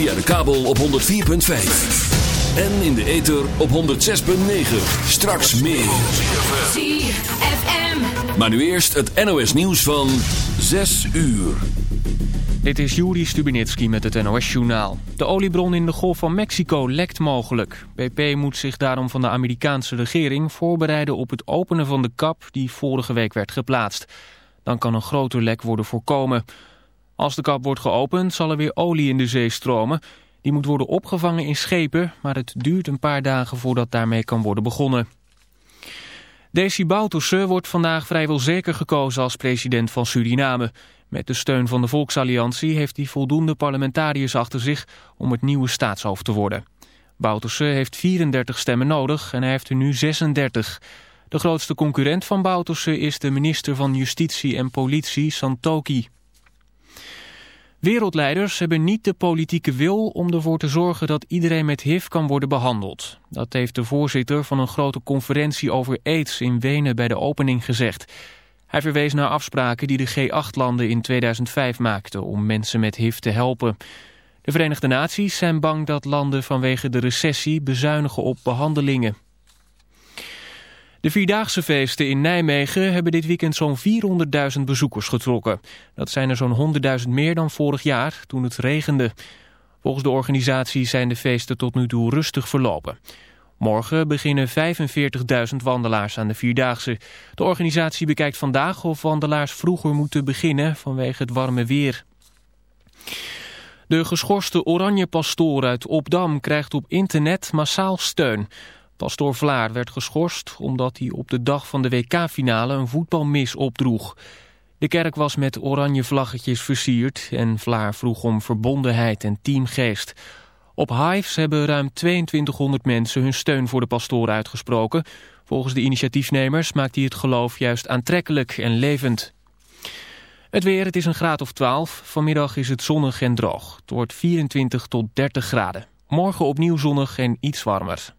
Via de kabel op 104.5. En in de ether op 106.9. Straks meer. ZFM. Maar nu eerst het NOS nieuws van 6 uur. Dit is Juri Stubinitski met het NOS-journaal. De oliebron in de Golf van Mexico lekt mogelijk. BP moet zich daarom van de Amerikaanse regering voorbereiden op het openen van de kap die vorige week werd geplaatst. Dan kan een groter lek worden voorkomen. Als de kap wordt geopend zal er weer olie in de zee stromen. Die moet worden opgevangen in schepen, maar het duurt een paar dagen voordat daarmee kan worden begonnen. Desi Bouterse wordt vandaag vrijwel zeker gekozen als president van Suriname. Met de steun van de Volksalliantie heeft hij voldoende parlementariërs achter zich om het nieuwe staatshoofd te worden. Bouterse heeft 34 stemmen nodig en hij heeft er nu 36. De grootste concurrent van Bouterse is de minister van Justitie en Politie, Santoki. Wereldleiders hebben niet de politieke wil om ervoor te zorgen dat iedereen met HIV kan worden behandeld. Dat heeft de voorzitter van een grote conferentie over AIDS in Wenen bij de opening gezegd. Hij verwees naar afspraken die de G8-landen in 2005 maakten om mensen met HIV te helpen. De Verenigde Naties zijn bang dat landen vanwege de recessie bezuinigen op behandelingen. De Vierdaagse feesten in Nijmegen hebben dit weekend zo'n 400.000 bezoekers getrokken. Dat zijn er zo'n 100.000 meer dan vorig jaar toen het regende. Volgens de organisatie zijn de feesten tot nu toe rustig verlopen. Morgen beginnen 45.000 wandelaars aan de Vierdaagse. De organisatie bekijkt vandaag of wandelaars vroeger moeten beginnen vanwege het warme weer. De geschorste oranje pastoor uit Opdam krijgt op internet massaal steun. Pastoor Vlaar werd geschorst omdat hij op de dag van de WK-finale een voetbalmis opdroeg. De kerk was met oranje vlaggetjes versierd en Vlaar vroeg om verbondenheid en teamgeest. Op Hives hebben ruim 2200 mensen hun steun voor de pastoor uitgesproken. Volgens de initiatiefnemers maakt hij het geloof juist aantrekkelijk en levend. Het weer, het is een graad of 12. Vanmiddag is het zonnig en droog. Het wordt 24 tot 30 graden. Morgen opnieuw zonnig en iets warmer.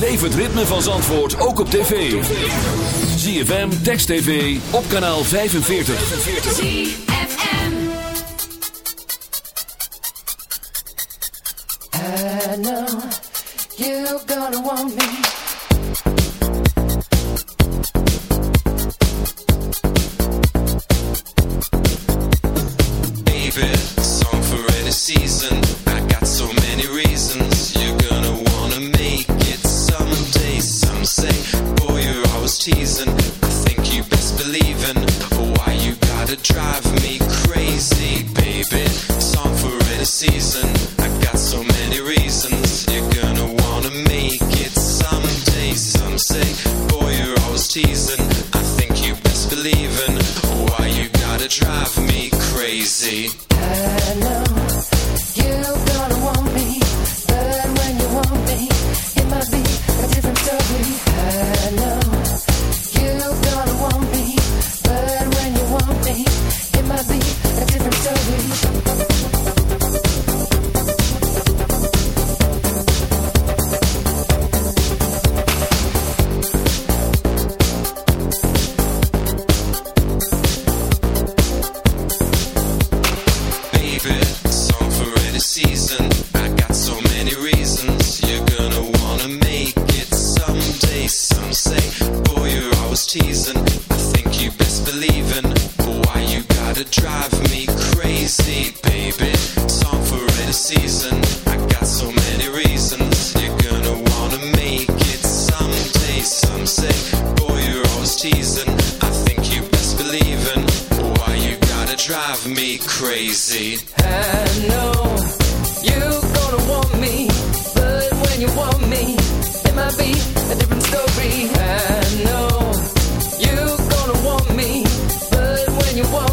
Beleef het ritme van Zandvoort ook op tv. ZFM, Text TV, op kanaal 45. ZFM I know you're gonna want me season. I think you best believe in why you gotta drive me crazy. I know you gonna want me, but when you want me, it might be a different story. I know you gonna want me, but when you want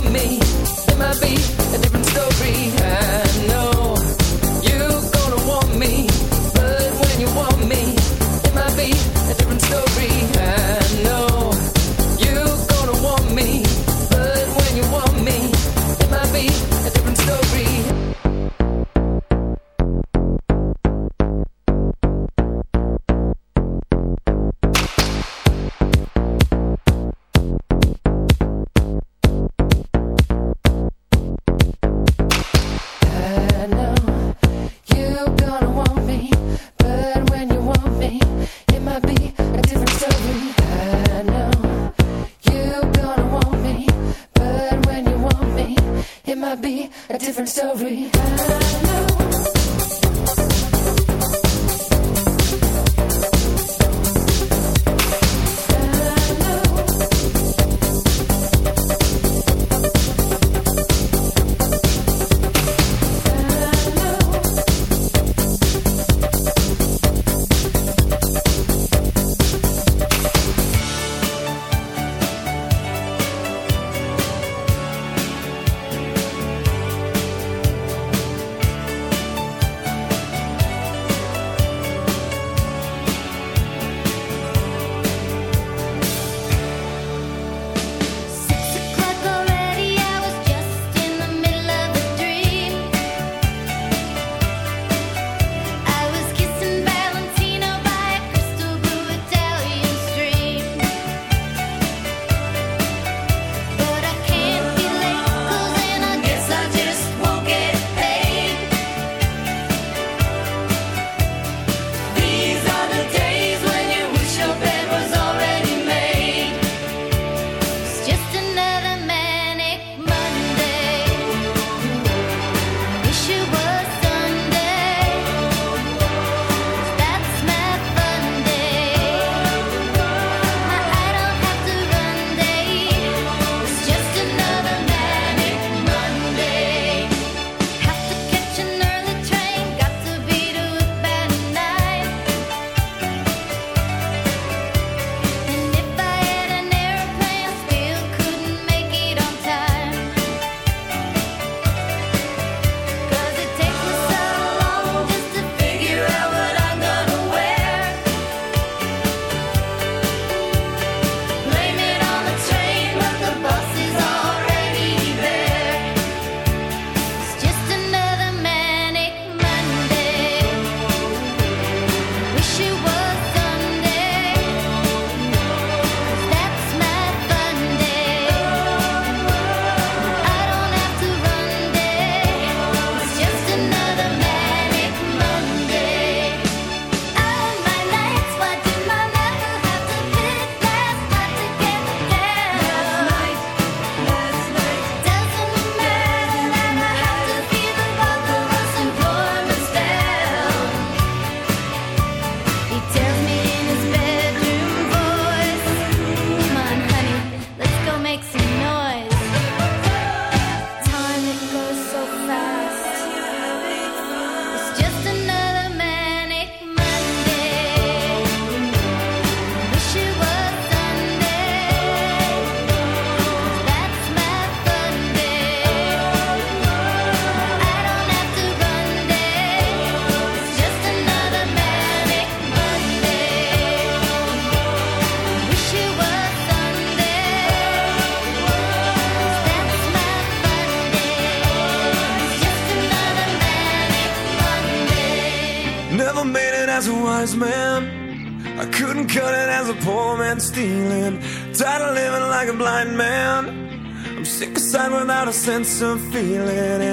sense of feeling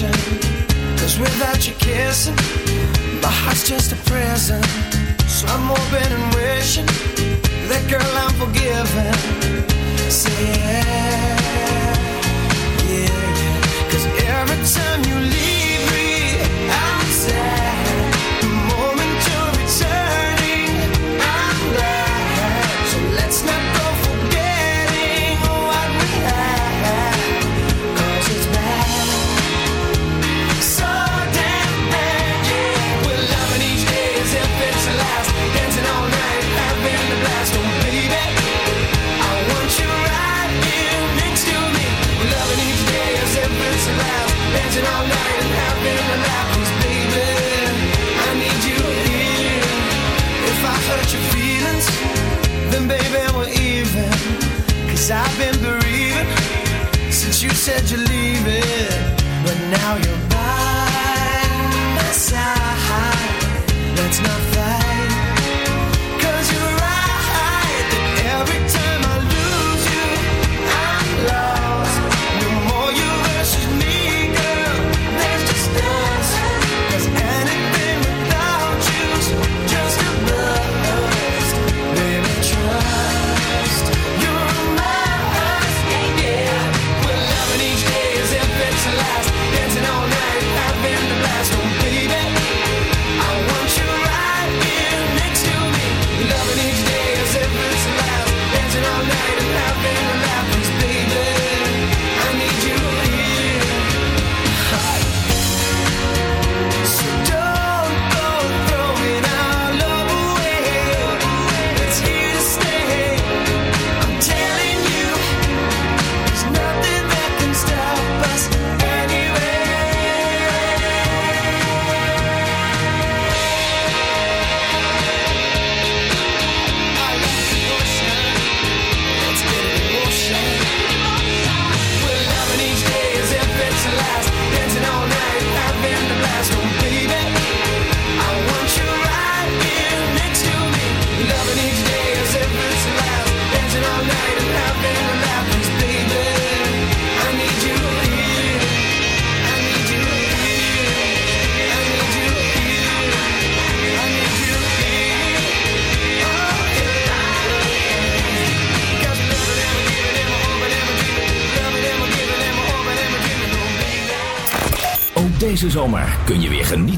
Cause without your kissing, my heart's just a prison. So I'm hoping and wishing that girl I'm forgiven. Say yeah, yeah. Cause every time you leave. Cause I've been bereaving since you said you're leaving, but now you're.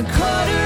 A quarter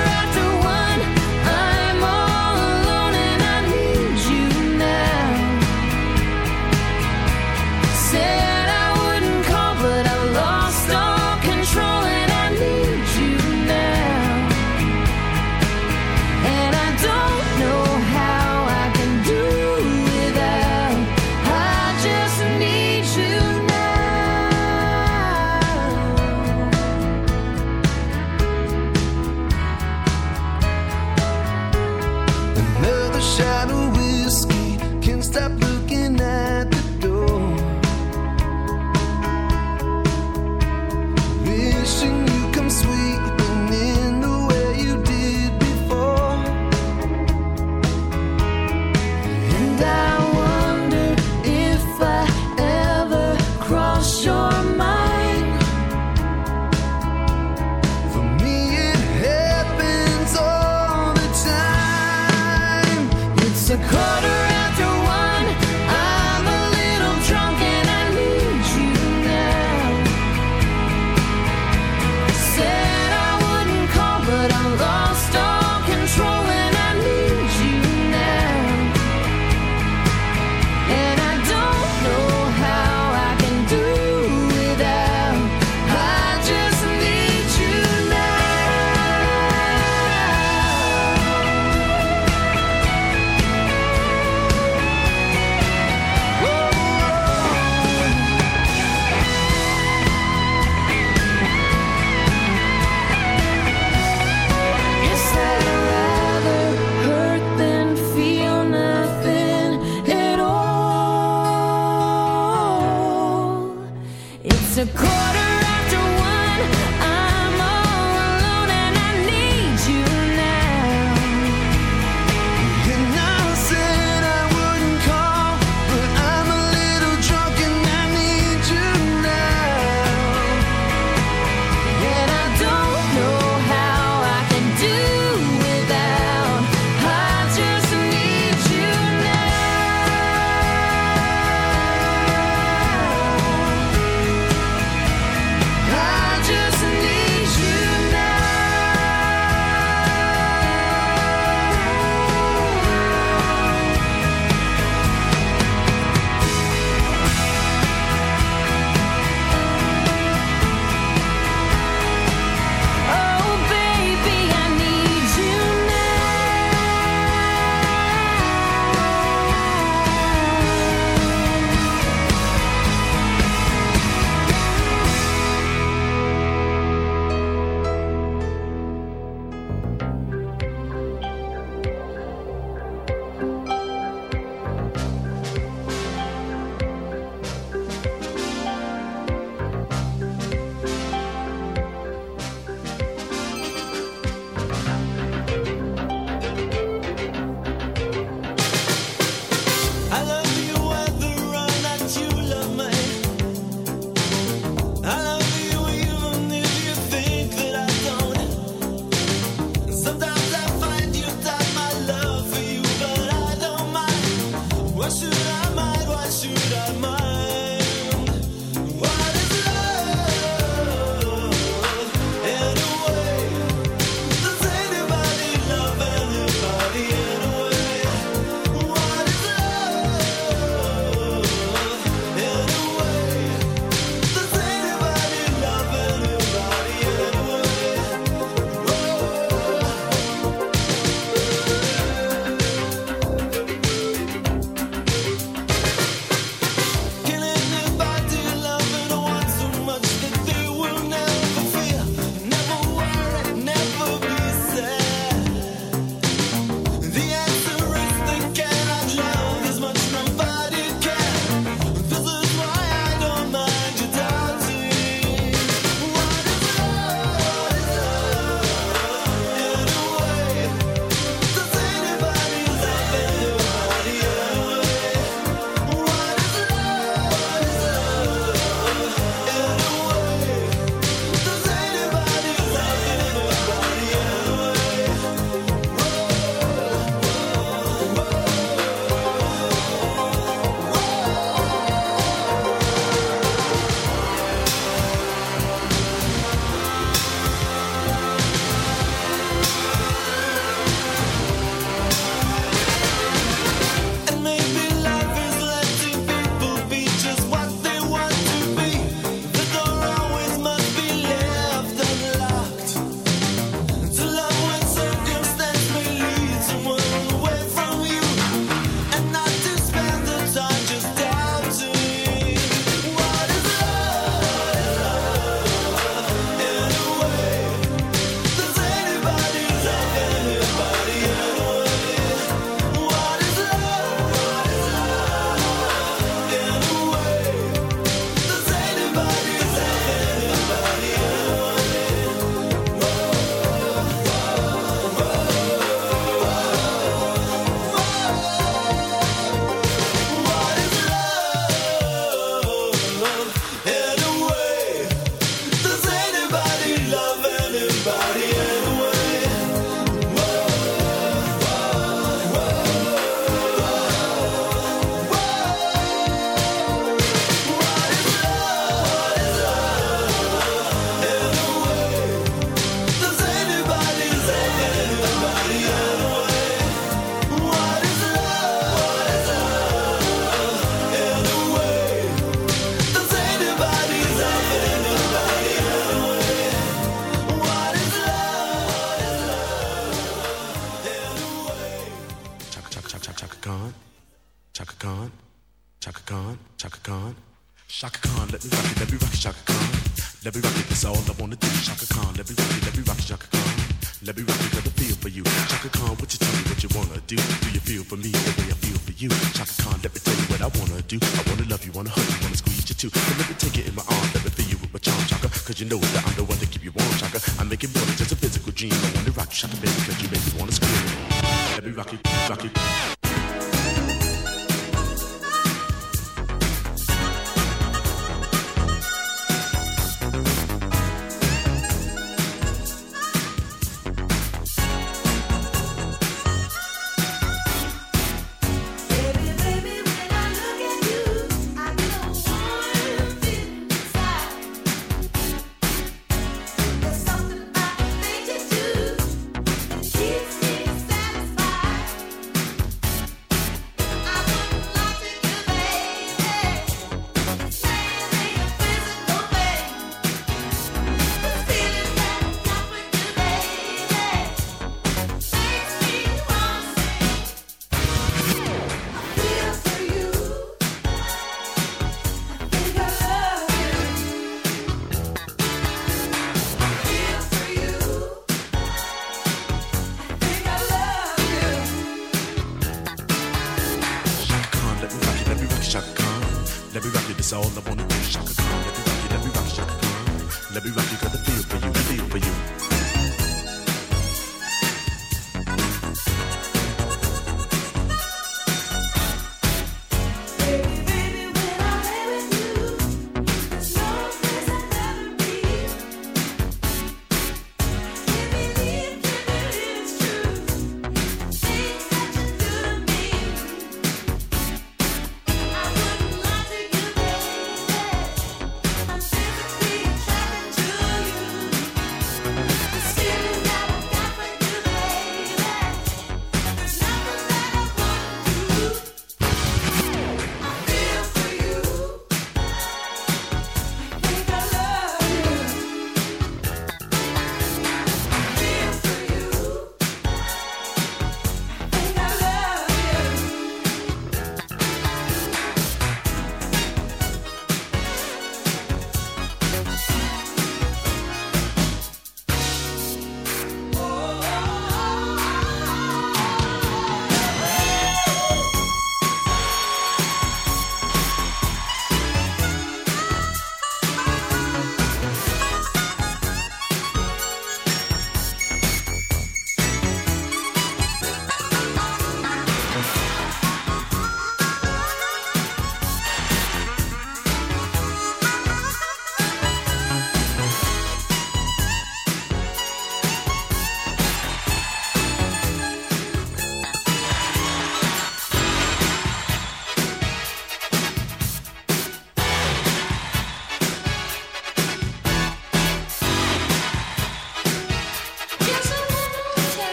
and I.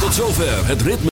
Tot zover het ritme.